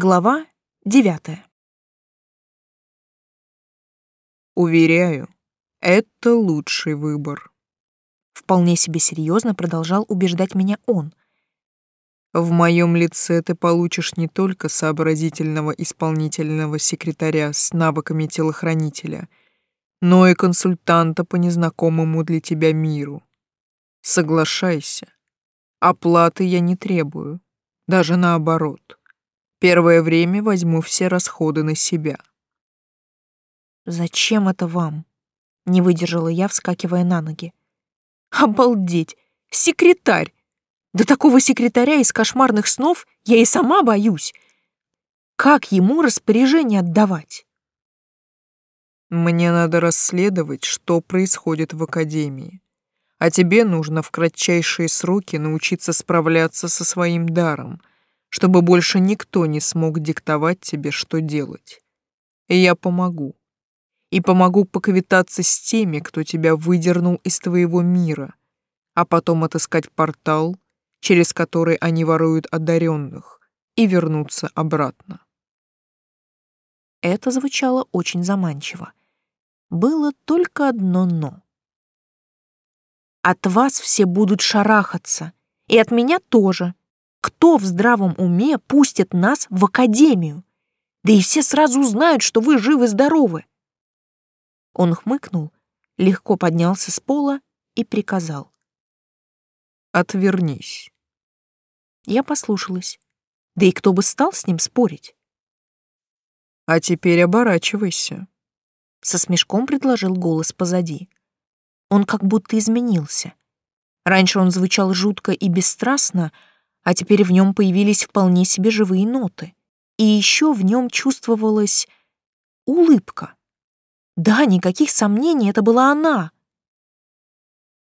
Глава девятая. Уверяю, это лучший выбор. Вполне себе серьезно продолжал убеждать меня он. В моем лице ты получишь не только сообразительного исполнительного секретаря с навыками телохранителя, но и консультанта по незнакомому для тебя миру. Соглашайся. Оплаты я не требую, даже наоборот. Первое время возьму все расходы на себя. Зачем это вам? Не выдержала я, вскакивая на ноги. Обалдеть! Секретарь! Да такого секретаря из кошмарных снов я и сама боюсь. Как ему распоряжение отдавать? Мне надо расследовать, что происходит в академии. А тебе нужно в кратчайшие сроки научиться справляться со своим даром, чтобы больше никто не смог диктовать тебе, что делать. И я помогу. И помогу поквитаться с теми, кто тебя выдернул из твоего мира, а потом отыскать портал, через который они воруют одаренных, и вернуться обратно. Это звучало очень заманчиво. Было только одно «но». От вас все будут шарахаться, и от меня тоже, кто в здравом уме пустит нас в академию? Да и все сразу узнают, что вы живы-здоровы. Он хмыкнул, легко поднялся с пола и приказал. «Отвернись». Я послушалась. Да и кто бы стал с ним спорить? «А теперь оборачивайся», — со смешком предложил голос позади. Он как будто изменился. Раньше он звучал жутко и бесстрастно, а теперь в нем появились вполне себе живые ноты. И еще в нем чувствовалась улыбка. Да, никаких сомнений, это была она.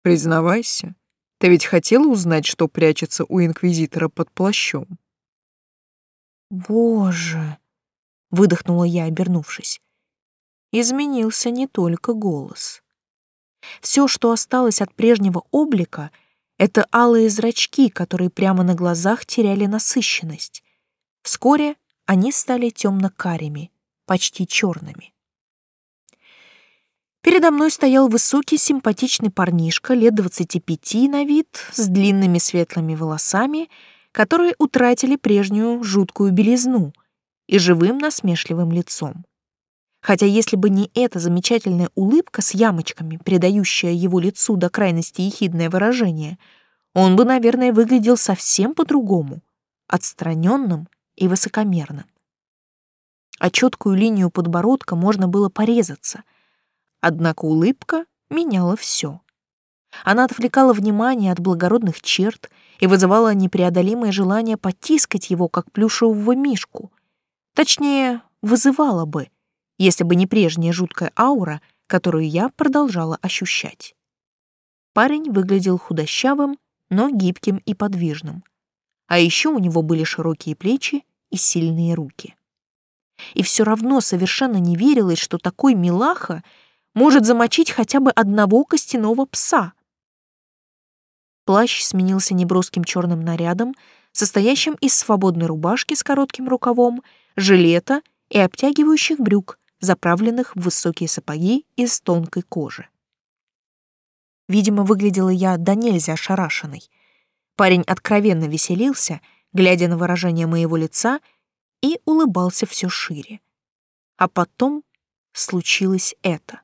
Признавайся, ты ведь хотела узнать, что прячется у инквизитора под плащом? Боже, выдохнула я, обернувшись. Изменился не только голос. Все, что осталось от прежнего облика — это алые зрачки, которые прямо на глазах теряли насыщенность. Вскоре они стали темно-карими, почти черными. Передо мной стоял высокий симпатичный парнишка лет 25 на вид, с длинными светлыми волосами, которые утратили прежнюю жуткую белизну, и живым насмешливым лицом. Хотя если бы не эта замечательная улыбка с ямочками, придающая его лицу до крайности ехидное выражение, он бы, наверное, выглядел совсем по-другому, отстраненным и высокомерным. А четкую линию подбородка можно было порезаться, однако улыбка меняла все. Она отвлекала внимание от благородных черт и вызывала непреодолимое желание потискать его, как плюшевого мишку. Точнее, вызывала бы — если бы не прежняя жуткая аура, которую я продолжала ощущать. Парень выглядел худощавым, но гибким и подвижным. А еще у него были широкие плечи и сильные руки. И все равно совершенно не верилось, что такой милаха может замочить хотя бы одного костяного пса. Плащ сменился неброским черным нарядом, состоящим из свободной рубашки с коротким рукавом, жилета и обтягивающих брюк, заправленных в высокие сапоги из тонкой кожи. Видимо, выглядела я до нельзя ошарашенной. Парень откровенно веселился, глядя на выражение моего лица, и улыбался все шире. А потом случилось это.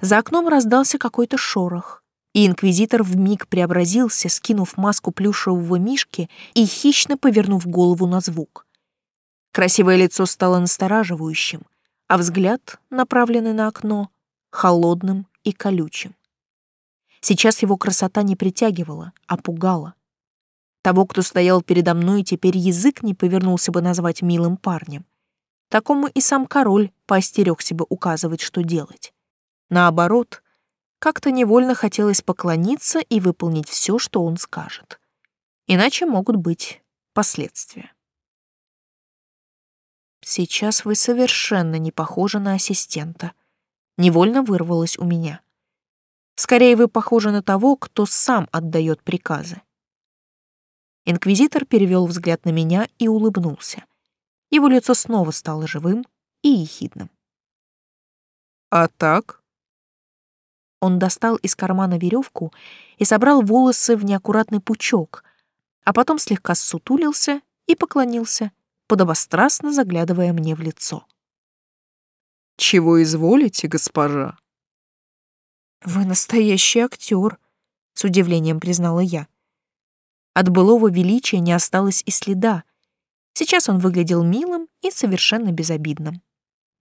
За окном раздался какой-то шорох, и инквизитор вмиг преобразился, скинув маску плюшевого мишки и хищно повернув голову на звук. Красивое лицо стало настораживающим, а взгляд, направленный на окно, холодным и колючим. Сейчас его красота не притягивала, а пугала. Того, кто стоял передо мной, теперь язык не повернулся бы назвать милым парнем. Такому и сам король поостерегся бы указывать, что делать. Наоборот, как-то невольно хотелось поклониться и выполнить все, что он скажет. Иначе могут быть последствия. Сейчас вы совершенно не похожи на ассистента. Невольно вырвалось у меня. Скорее, вы похожи на того, кто сам отдает приказы. Инквизитор перевел взгляд на меня и улыбнулся. Его лицо снова стало живым и ехидным. «А так?» Он достал из кармана веревку и собрал волосы в неаккуратный пучок, а потом слегка ссутулился и поклонился, подобострастно заглядывая мне в лицо. «Чего изволите, госпожа?» «Вы настоящий актер», — с удивлением признала я. От былого величия не осталось и следа. Сейчас он выглядел милым и совершенно безобидным.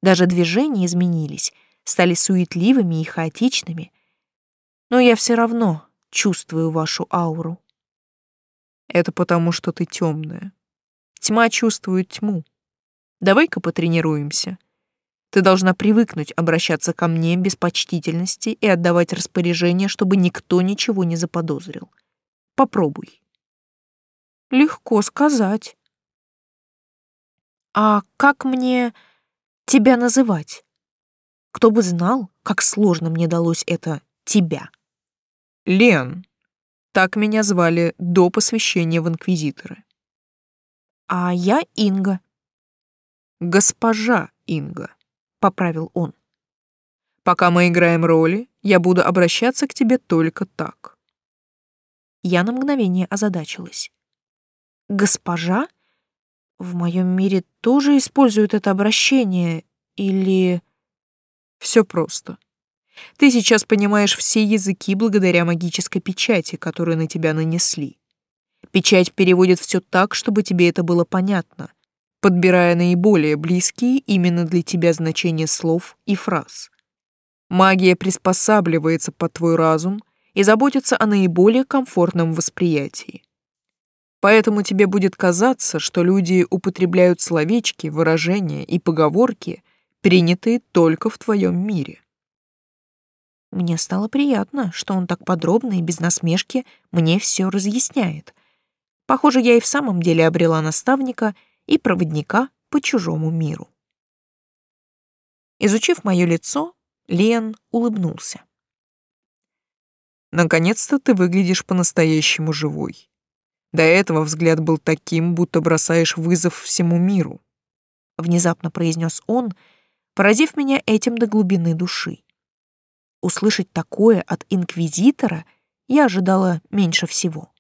Даже движения изменились, стали суетливыми и хаотичными. Но я все равно чувствую вашу ауру. Это потому, что ты темная. Тьма чувствует тьму. Давай-ка потренируемся. Ты должна привыкнуть обращаться ко мне без почтительности и отдавать распоряжения, чтобы никто ничего не заподозрил. Попробуй. Легко сказать. А как мне тебя называть? Кто бы знал, как сложно мне далось это «тебя». Лен. Так меня звали до посвящения в инквизиторы. А я Инга. Госпожа Инга, поправил он. Пока мы играем роли, я буду обращаться к тебе только так. Я на мгновение озадачилась госпожа? В моем мире тоже используют это обращение или... Все просто. Ты сейчас понимаешь все языки благодаря магической печати, которую на тебя нанесли. Печать переводит все так, чтобы тебе это было понятно, подбирая наиболее близкие именно для тебя значения слов и фраз. Магия приспосабливается под твой разум и заботится о наиболее комфортном восприятии. Поэтому тебе будет казаться, что люди употребляют словечки, выражения и поговорки, принятые только в твоем мире. Мне стало приятно, что он так подробно и без насмешки мне все разъясняет. Похоже, я и в самом деле обрела наставника и проводника по чужому миру. Изучив мое лицо, Лен улыбнулся. «Наконец-то ты выглядишь по-настоящему живой. До этого взгляд был таким, будто бросаешь вызов всему миру. Внезапно произнес он, поразив меня этим до глубины души. Услышать такое от инквизитора я ожидала меньше всего.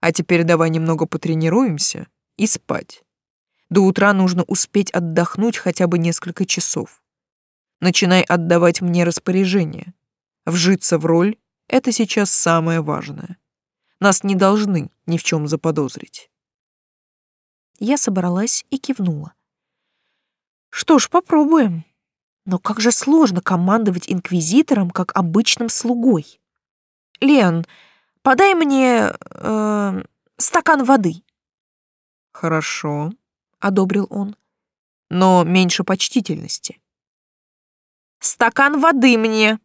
А теперь давай немного потренируемся и спать. До утра нужно успеть отдохнуть хотя бы несколько часов. Начинай отдавать мне распоряжения. Вжиться в роль — это сейчас самое важное. Нас не должны ни в чем заподозрить. Я собралась и кивнула. Что ж, попробуем. Но как же сложно командовать инквизитором, как обычным слугой. Лен, подай мне э, стакан воды. Хорошо, одобрил он. Но меньше почтительности. Стакан воды мне.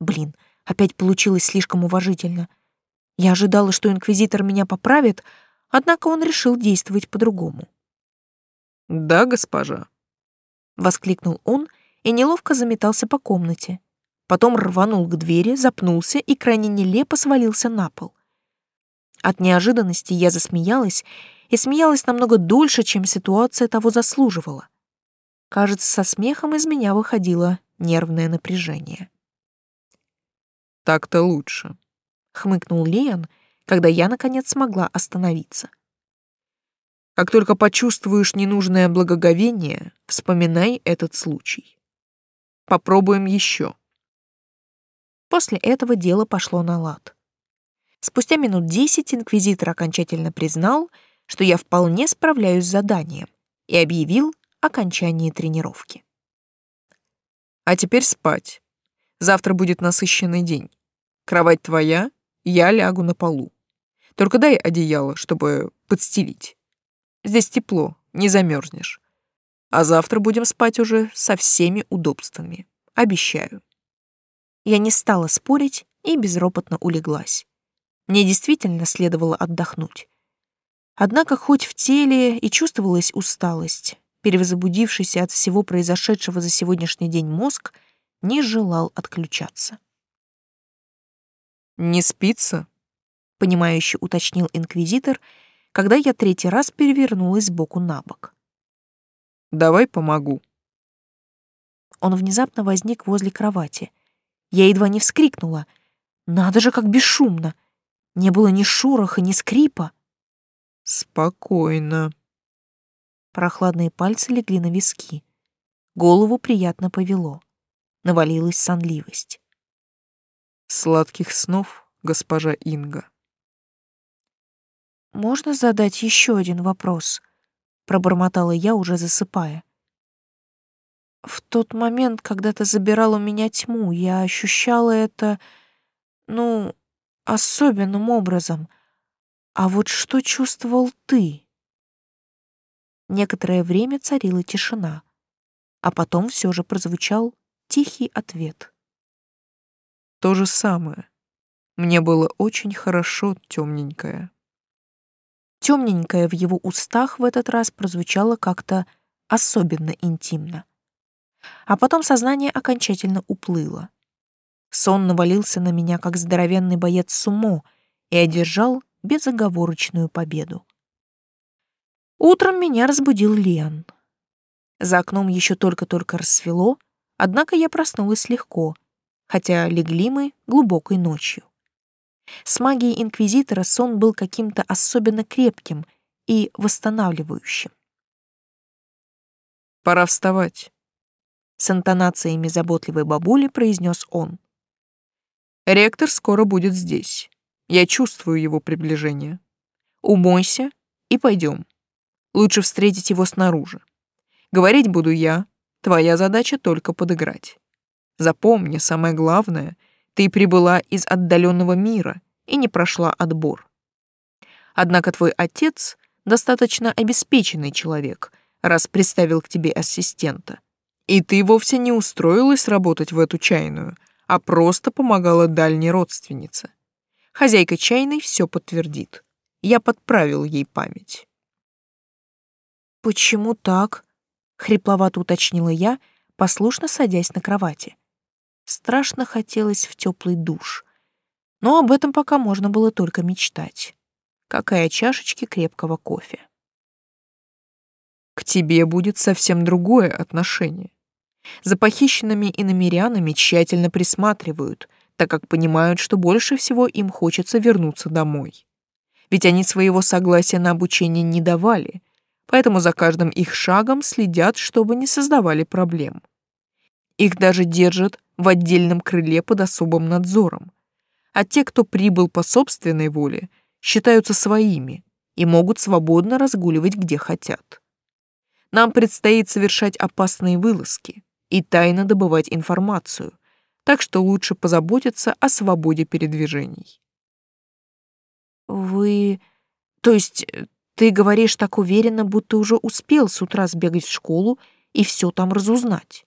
Блин, опять получилось слишком уважительно. Я ожидала, что инквизитор меня поправит, однако он решил действовать по-другому. «Да, госпожа», — воскликнул он и неловко заметался по комнате. Потом рванул к двери, запнулся и крайне нелепо свалился на пол. От неожиданности я засмеялась и смеялась намного дольше, чем ситуация того заслуживала. Кажется, со смехом из меня выходило нервное напряжение. «Так-то лучше», хмыкнул Лиан, когда я наконец смогла остановиться. Как только почувствуешь ненужное благоговение, вспоминай этот случай. Попробуем еще. После этого дело пошло на лад. Спустя минут десять инквизитор окончательно признал, что я вполне справляюсь с заданием и объявил окончание тренировки. А теперь спать. Завтра будет насыщенный день. Кровать твоя, я лягу на полу. Только дай одеяло, чтобы подстелить. Здесь тепло, не замерзнешь. А завтра будем спать уже со всеми удобствами. Обещаю. Я не стала спорить и безропотно улеглась. Мне действительно следовало отдохнуть. Однако хоть в теле и чувствовалась усталость, перевозбудившийся от всего произошедшего за сегодняшний день мозг не желал отключаться. «Не спится?» — понимающе уточнил инквизитор, когда я третий раз перевернулась сбоку на бок. «Давай помогу». Он внезапно возник возле кровати. Я едва не вскрикнула. Надо же, как бесшумно. Не было ни шороха, ни скрипа. «Спокойно». Прохладные пальцы легли на виски. Голову приятно повело. Навалилась сонливость. «Сладких снов, госпожа Инга». «Можно задать еще один вопрос?» — пробормотала я, уже засыпая. В тот момент, когда ты забирал у меня тьму, я ощущала это, ну, особенным образом. А вот что чувствовал ты? Некоторое время царила тишина, а потом все же прозвучал тихий ответ. То же самое. Мне было очень хорошо, темненькое. Темненькое в его устах в этот раз прозвучало как-то особенно интимно а потом сознание окончательно уплыло. Сон навалился на меня, как здоровенный боец сумо, и одержал безоговорочную победу. Утром меня разбудил Лен. За окном еще только-только рассвело, однако я проснулась легко, хотя легли мы глубокой ночью. С магией Инквизитора сон был каким-то особенно крепким и восстанавливающим. «Пора вставать», с интонациями заботливой бабули произнес он. Ректор скоро будет здесь. Я чувствую его приближение. Умойся и пойдем. Лучше встретить его снаружи. Говорить буду я, твоя задача только подыграть. Запомни, самое главное, ты прибыла из отдаленного мира и не прошла отбор. Однако твой отец достаточно обеспеченный человек, раз представил к тебе ассистента. И ты вовсе не устроилась работать в эту чайную, а просто помогала дальней родственнице. Хозяйка чайной все подтвердит. Я подправил ей память. «Почему так?» — хрипловато уточнила я, послушно садясь на кровати. Страшно хотелось в теплый душ, но об этом пока можно было только мечтать. Какая чашечки крепкого кофе. К тебе будет совсем другое отношение. За похищенными иномерянами тщательно присматривают, так как понимают, что больше всего им хочется вернуться домой. Ведь они своего согласия на обучение не давали, поэтому за каждым их шагом следят, чтобы не создавали проблем. Их даже держат в отдельном крыле под особым надзором. А те, кто прибыл по собственной воле, считаются своими и могут свободно разгуливать где хотят. Нам предстоит совершать опасные вылазки, и тайно добывать информацию, так что лучше позаботиться о свободе передвижений. Вы... То есть э, ты говоришь так уверенно, будто уже успел с утра сбегать в школу и все там разузнать?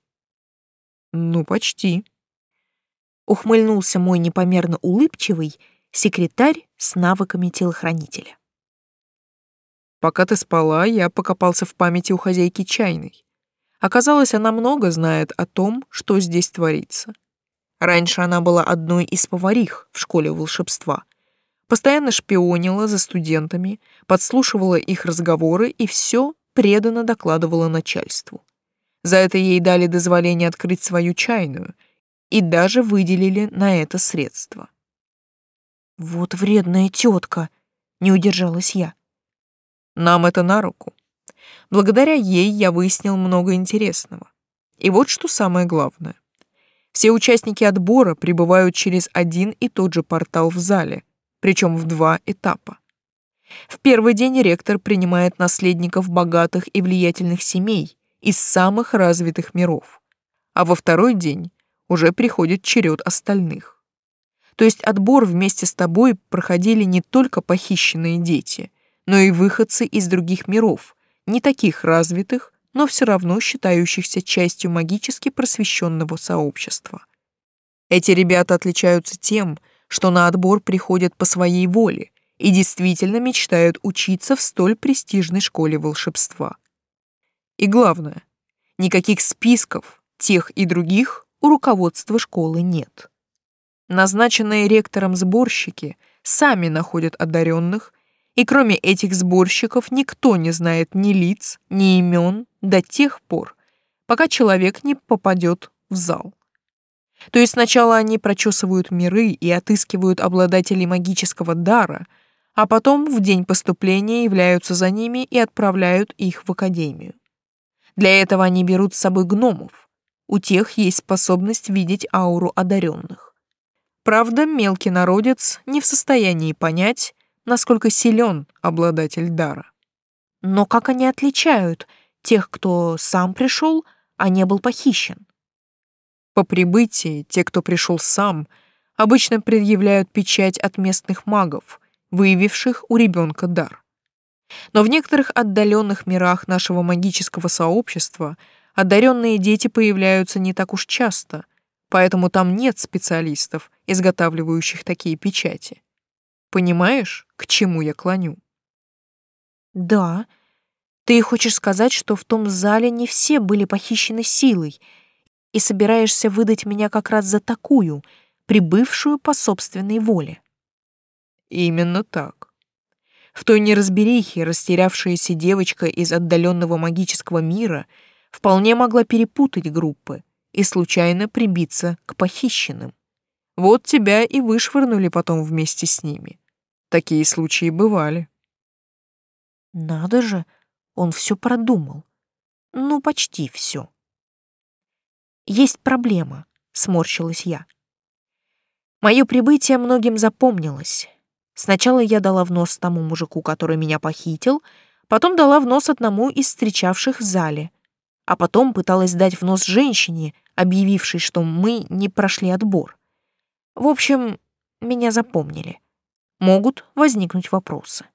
Ну, почти. Ухмыльнулся мой непомерно улыбчивый секретарь с навыками телохранителя. Пока ты спала, я покопался в памяти у хозяйки чайной. Оказалось, она много знает о том, что здесь творится. Раньше она была одной из поварих в школе волшебства. Постоянно шпионила за студентами, подслушивала их разговоры и все преданно докладывала начальству. За это ей дали дозволение открыть свою чайную и даже выделили на это средства. «Вот вредная тетка!» — не удержалась я. «Нам это на руку. Благодаря ей я выяснил много интересного. И вот что самое главное. Все участники отбора прибывают через один и тот же портал в зале, причем в два этапа. В первый день ректор принимает наследников богатых и влиятельных семей из самых развитых миров, а во второй день уже приходит черед остальных. То есть отбор вместе с тобой проходили не только похищенные дети, но и выходцы из других миров, не таких развитых, но все равно считающихся частью магически просвещенного сообщества. Эти ребята отличаются тем, что на отбор приходят по своей воле и действительно мечтают учиться в столь престижной школе волшебства. И главное, никаких списков тех и других у руководства школы нет. Назначенные ректором сборщики сами находят одаренных И кроме этих сборщиков никто не знает ни лиц, ни имен до тех пор, пока человек не попадет в зал. То есть сначала они прочесывают миры и отыскивают обладателей магического дара, а потом в день поступления являются за ними и отправляют их в академию. Для этого они берут с собой гномов. У тех есть способность видеть ауру одаренных. Правда, мелкий народец не в состоянии понять, насколько силен обладатель дара. Но как они отличают тех, кто сам пришел, а не был похищен? По прибытии те, кто пришел сам, обычно предъявляют печать от местных магов, выявивших у ребенка дар. Но в некоторых отдаленных мирах нашего магического сообщества одаренные дети появляются не так уж часто, поэтому там нет специалистов, изготавливающих такие печати. Понимаешь, к чему я клоню? Да. Ты хочешь сказать, что в том зале не все были похищены силой, и собираешься выдать меня как раз за такую, прибывшую по собственной воле? Именно так. В той неразберихе растерявшаяся девочка из отдаленного магического мира вполне могла перепутать группы и случайно прибиться к похищенным. Вот тебя и вышвырнули потом вместе с ними. Такие случаи бывали. Надо же, он все продумал. Ну, почти все. Есть проблема, сморщилась я. Мое прибытие многим запомнилось. Сначала я дала в нос тому мужику, который меня похитил, потом дала в нос одному из встречавших в зале, а потом пыталась дать в нос женщине, объявившей, что мы не прошли отбор. В общем, меня запомнили. Могут возникнуть вопросы.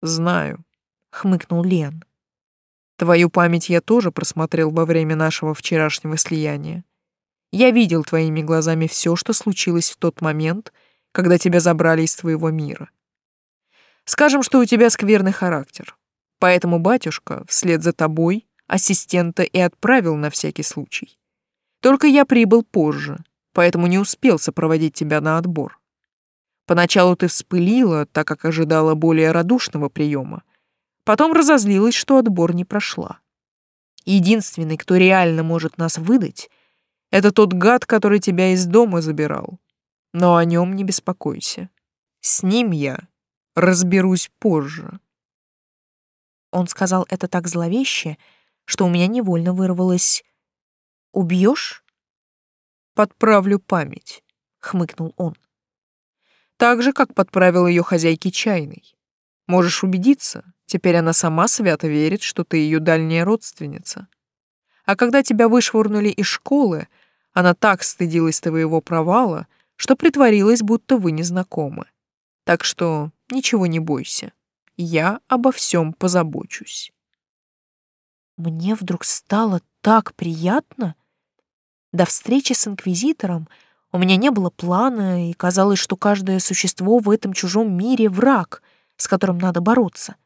«Знаю», — хмыкнул Лен. «Твою память я тоже просмотрел во время нашего вчерашнего слияния. Я видел твоими глазами все, что случилось в тот момент, когда тебя забрали из твоего мира. Скажем, что у тебя скверный характер, поэтому батюшка вслед за тобой ассистента и отправил на всякий случай. Только я прибыл позже, поэтому не успел сопроводить тебя на отбор. Поначалу ты вспылила, так как ожидала более радушного приема. Потом разозлилась, что отбор не прошла. Единственный, кто реально может нас выдать, это тот гад, который тебя из дома забирал. Но о нем не беспокойся. С ним я разберусь позже. Он сказал это так зловеще, что у меня невольно вырвалось «Убьешь?» Подправлю память», — хмыкнул он. «Так же, как подправил ее хозяйке чайной. Можешь убедиться, теперь она сама свято верит, что ты ее дальняя родственница. А когда тебя вышвырнули из школы, она так стыдилась твоего провала, что притворилась, будто вы не знакомы. Так что ничего не бойся, я обо всем позабочусь». Мне вдруг стало так приятно, до встречи с инквизитором у меня не было плана, и казалось, что каждое существо в этом чужом мире — враг, с которым надо бороться.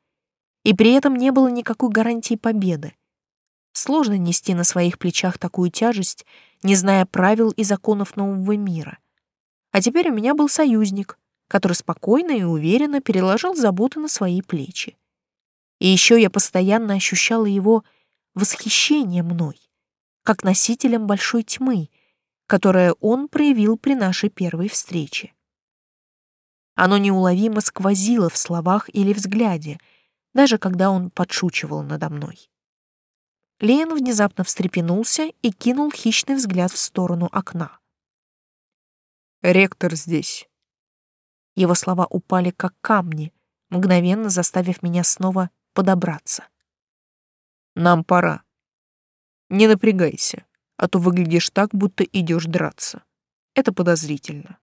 И при этом не было никакой гарантии победы. Сложно нести на своих плечах такую тяжесть, не зная правил и законов нового мира. А теперь у меня был союзник, который спокойно и уверенно переложил заботы на свои плечи. И еще я постоянно ощущала его восхищение мной как носителем большой тьмы, которое он проявил при нашей первой встрече. Оно неуловимо сквозило в словах или взгляде, даже когда он подшучивал надо мной. Лен внезапно встрепенулся и кинул хищный взгляд в сторону окна. «Ректор здесь». Его слова упали как камни, мгновенно заставив меня снова подобраться. «Нам пора». Не напрягайся, а то выглядишь так, будто идешь драться. Это подозрительно.